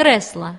кресла